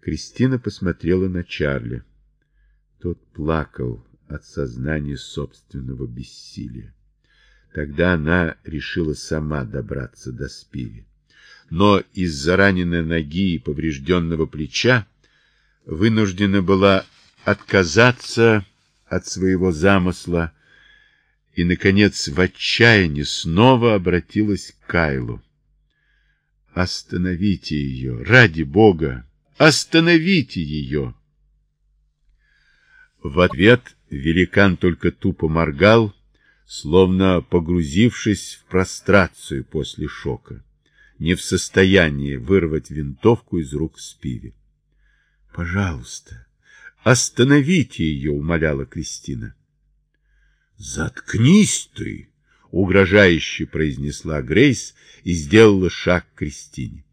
Кристина посмотрела на Чарли. Тот плакал от сознания собственного бессилия. Тогда она решила сама добраться до Спири. Но из-за раненой ноги и поврежденного плеча вынуждена была отказаться от своего замысла и, наконец, в отчаянии снова обратилась к Кайлу. «Остановите ее! Ради Бога! Остановите ее!» В ответ великан только тупо моргал, словно погрузившись в прострацию после шока, не в состоянии вырвать винтовку из рук Спиви. «Пожалуйста, остановите ее!» — умоляла Кристина. «Заткнись ты!» — угрожающе произнесла Грейс и сделала шаг к Кристине.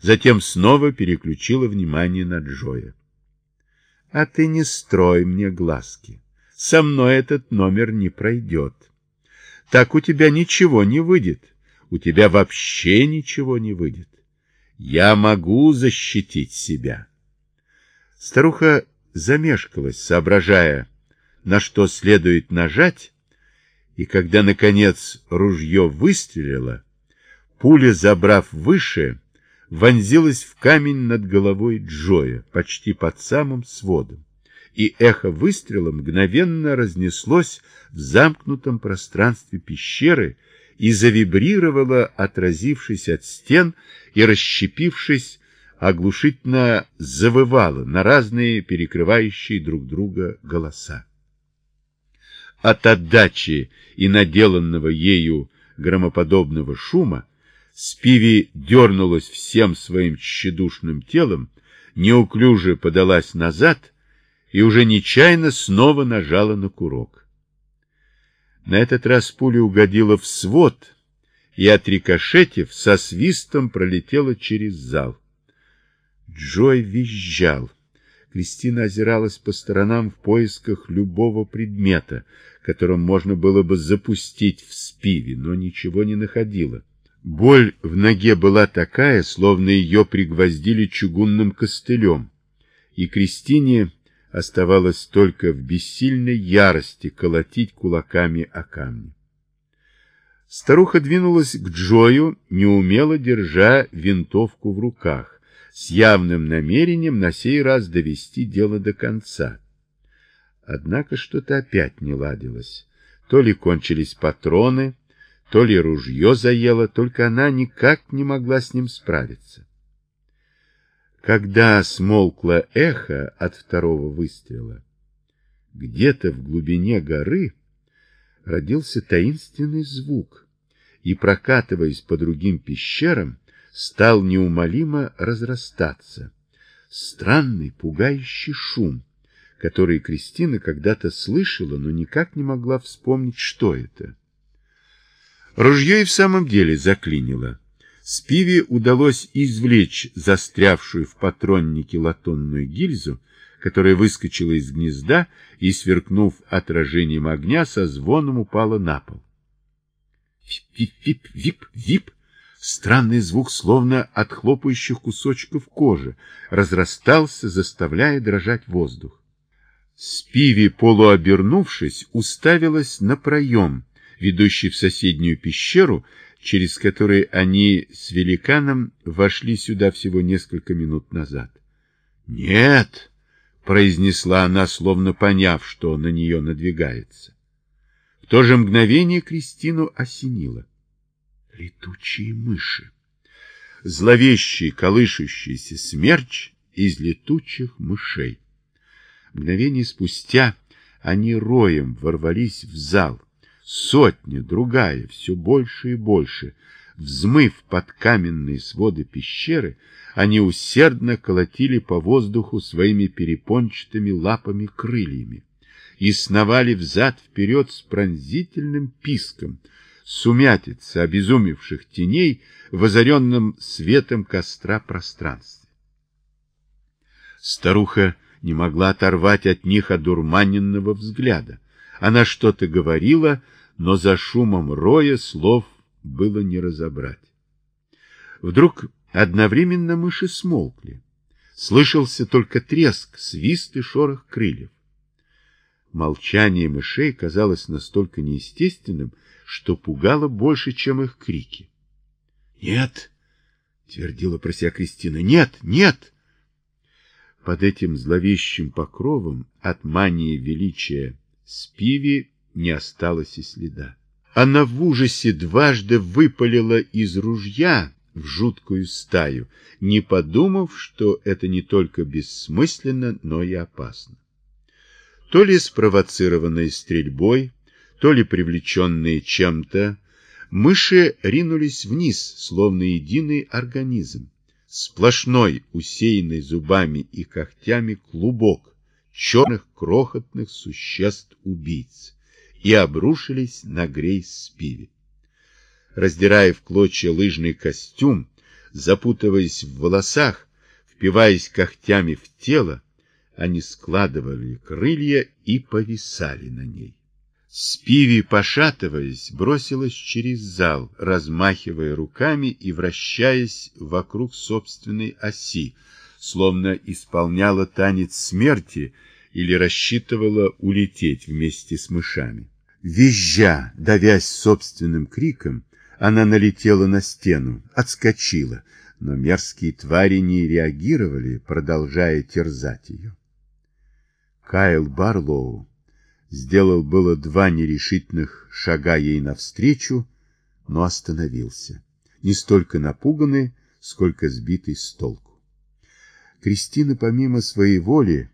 Затем снова переключила внимание на Джоя. «А ты не строй мне глазки. Со мной этот номер не пройдет. Так у тебя ничего не выйдет. У тебя вообще ничего не выйдет. Я могу защитить себя». Старуха замешкалась, соображая, на что следует нажать, и когда, наконец, ружье выстрелило, пуля, забрав выше, вонзилась в камень над головой Джоя, почти под самым сводом, и эхо выстрела мгновенно разнеслось в замкнутом пространстве пещеры и завибрировало, отразившись от стен и расщепившись оглушительно завывало на разные перекрывающие друг друга голоса. От отдачи и наделанного ею громоподобного шума Спиви дернулась всем своим тщедушным телом, неуклюже подалась назад и уже нечаянно снова нажала на курок. На этот раз пуля угодила в свод и, отрикошетив, со свистом пролетела через зал. Джой визжал. Кристина озиралась по сторонам в поисках любого предмета, которым можно было бы запустить в спиве, но ничего не находила. Боль в ноге была такая, словно ее пригвоздили чугунным костылем, и Кристине оставалось только в бессильной ярости колотить кулаками о камни. Старуха двинулась к Джою, неумело держа винтовку в руках с явным намерением на сей раз довести дело до конца. Однако что-то опять не ладилось. То ли кончились патроны, то ли ружье заело, только она никак не могла с ним справиться. Когда смолкло эхо от второго выстрела, где-то в глубине горы родился таинственный звук, и, прокатываясь по другим пещерам, стал неумолимо разрастаться. Странный, пугающий шум, который Кристина когда-то слышала, но никак не могла вспомнить, что это. Ружье и в самом деле заклинило. Спиве удалось извлечь застрявшую в патроннике латунную гильзу, которая выскочила из гнезда и, сверкнув отражением огня, со звоном упала на пол. «Вип-вип-вип-вип!» Странный звук, словно от хлопающих кусочков кожи, разрастался, заставляя дрожать воздух. Спиви, полуобернувшись, уставилась на проем, ведущий в соседнюю пещеру, через который они с великаном вошли сюда всего несколько минут назад. «Нет!» — произнесла она, словно поняв, что на нее надвигается. В то же мгновение Кристину осенило летучие мыши. Зловещий колышущийся смерч из летучих мышей. Мгновение спустя они роем ворвались в зал. Сотня, другая, все больше и больше. Взмыв под каменные своды пещеры, они усердно колотили по воздуху своими перепончатыми лапами-крыльями и сновали взад-вперед с пронзительным писком — сумятица обезумевших теней в озаренном светом костра пространстве. Старуха не могла оторвать от них одурманенного взгляда. Она что-то говорила, но за шумом роя слов было не разобрать. Вдруг одновременно мыши смолкли. Слышался только треск, свист и шорох крыльев. Молчание мышей казалось настолько неестественным, что пугало больше, чем их крики. «Нет!» — твердила про себя Кристина. «Нет! Нет!» Под этим зловещим покровом от мании величия Спиви не осталось и следа. Она в ужасе дважды выпалила из ружья в жуткую стаю, не подумав, что это не только бессмысленно, но и опасно. То ли спровоцированные стрельбой, то ли привлеченные чем-то, мыши ринулись вниз, словно единый организм, сплошной, усеянный зубами и когтями клубок черных крохотных существ-убийц, и обрушились на Грейс Спиви. Раздирая в клочья лыжный костюм, запутываясь в волосах, впиваясь когтями в тело, они складывали крылья и повисали на ней. Спиви, пошатываясь, бросилась через зал, размахивая руками и вращаясь вокруг собственной оси, словно исполняла танец смерти или рассчитывала улететь вместе с мышами. Визжа, давясь собственным криком, она налетела на стену, отскочила, но мерзкие твари не реагировали, продолжая терзать ее. Кайл Барлоу сделал было два нерешительных шага ей навстречу, но остановился, не столько напуганный, сколько сбитый с толку. Кристина помимо своей воли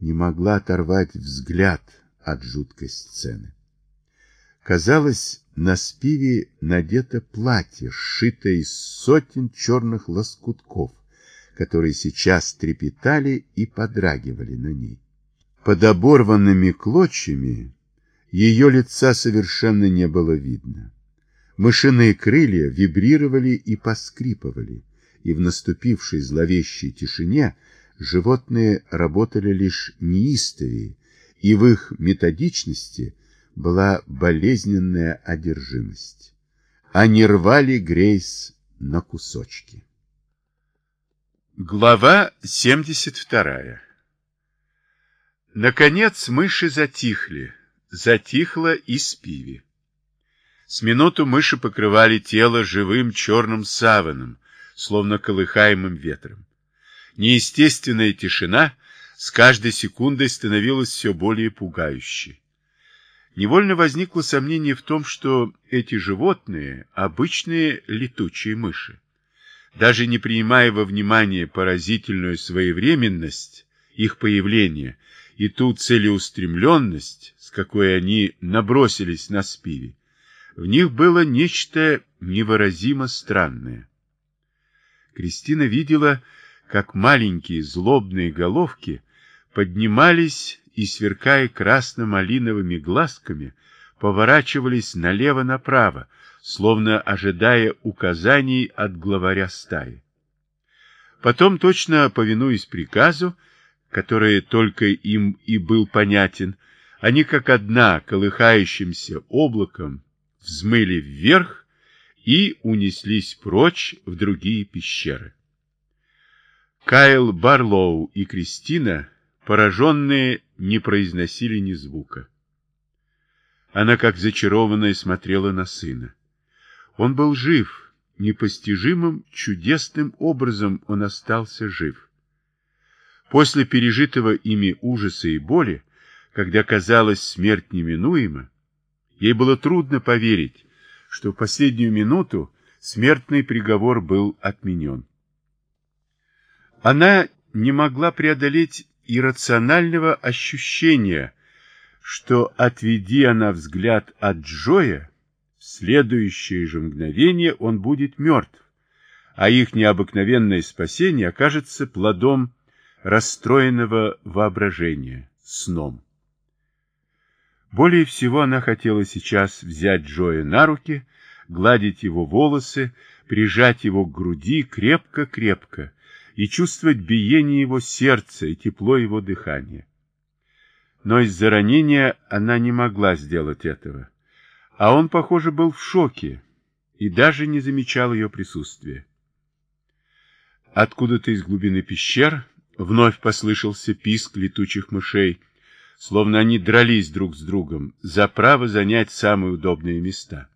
не могла оторвать взгляд от жуткой сцены. Казалось, на спиве надето платье, сшитое из сотен черных лоскутков, которые сейчас трепетали и подрагивали на ней. Под оборванными клочьями ее лица совершенно не было видно. Мышиные крылья вибрировали и поскрипывали, и в наступившей зловещей тишине животные работали лишь неистовее, и в их методичности была болезненная одержимость. Они рвали Грейс на кусочки. Глава 72 Наконец мыши затихли, затихло и спиви. С минуту мыши покрывали тело живым черным саваном, словно колыхаемым ветром. Неестественная тишина с каждой секундой становилась все более пугающей. Невольно возникло сомнение в том, что эти животные – обычные летучие мыши. Даже не принимая во внимание поразительную своевременность их появления – и ту целеустремленность, с какой они набросились на спиви, в них было нечто невыразимо странное. Кристина видела, как маленькие злобные головки поднимались и, сверкая красно-малиновыми глазками, поворачивались налево-направо, словно ожидая указаний от главаря стаи. Потом, точно повинуясь приказу, который только им и был понятен, они как одна колыхающимся облаком взмыли вверх и унеслись прочь в другие пещеры. Кайл Барлоу и Кристина, пораженные, не произносили ни звука. Она, как зачарованная, смотрела на сына. Он был жив, непостижимым, чудесным образом он остался жив. После пережитого ими ужаса и боли, когда казалось смерть неминуема, ей было трудно поверить, что в последнюю минуту смертный приговор был отменен. Она не могла преодолеть иррационального ощущения, что, отведи она взгляд от Джоя, в следующее же мгновение он будет мертв, а их необыкновенное спасение окажется плодом расстроенного воображения, сном. Более всего она хотела сейчас взять Джоя на руки, гладить его волосы, прижать его к груди крепко-крепко и чувствовать биение его сердца и тепло его дыхания. Но из-за ранения она не могла сделать этого, а он, похоже, был в шоке и даже не замечал ее присутствия. Откуда-то из глубины пещер Вновь послышался писк летучих мышей, словно они дрались друг с другом за право занять самые удобные места.